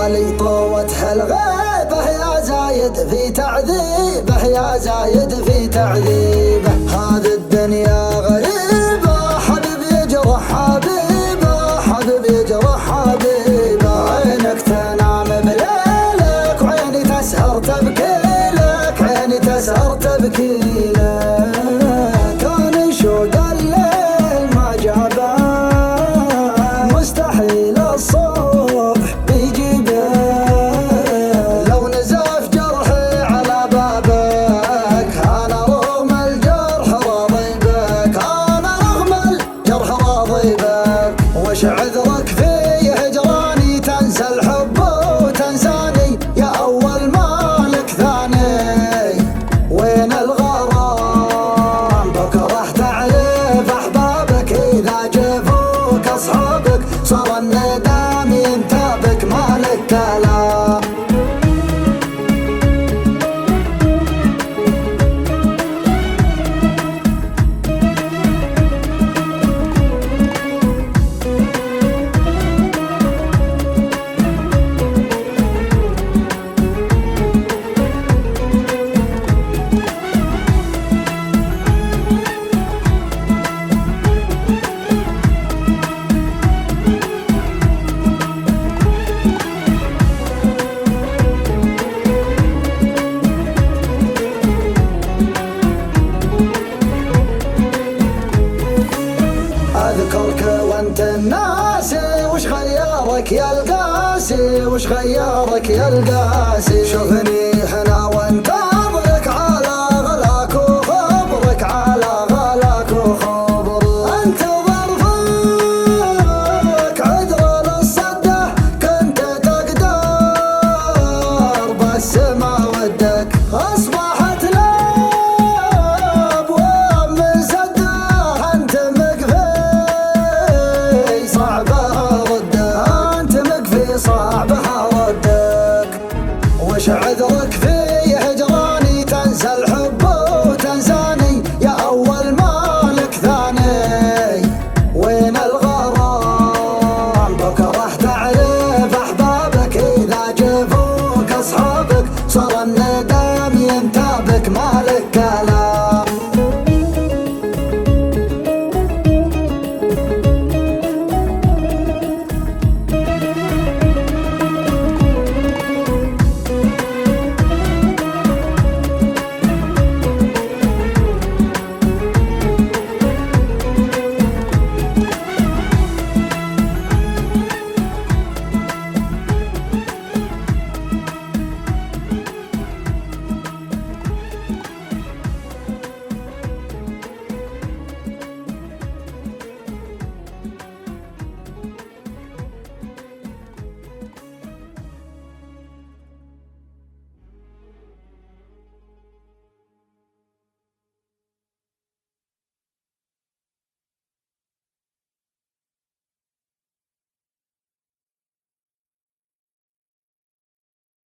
غالي طوتها الغيبة يا زايد في تعذيبه يا زايد في تعذيبه. هذا أنت الناسي وش غيرك يا القاسي؟ وش غيرك يا القاسي؟ شوفني حنا وأنت عذرك في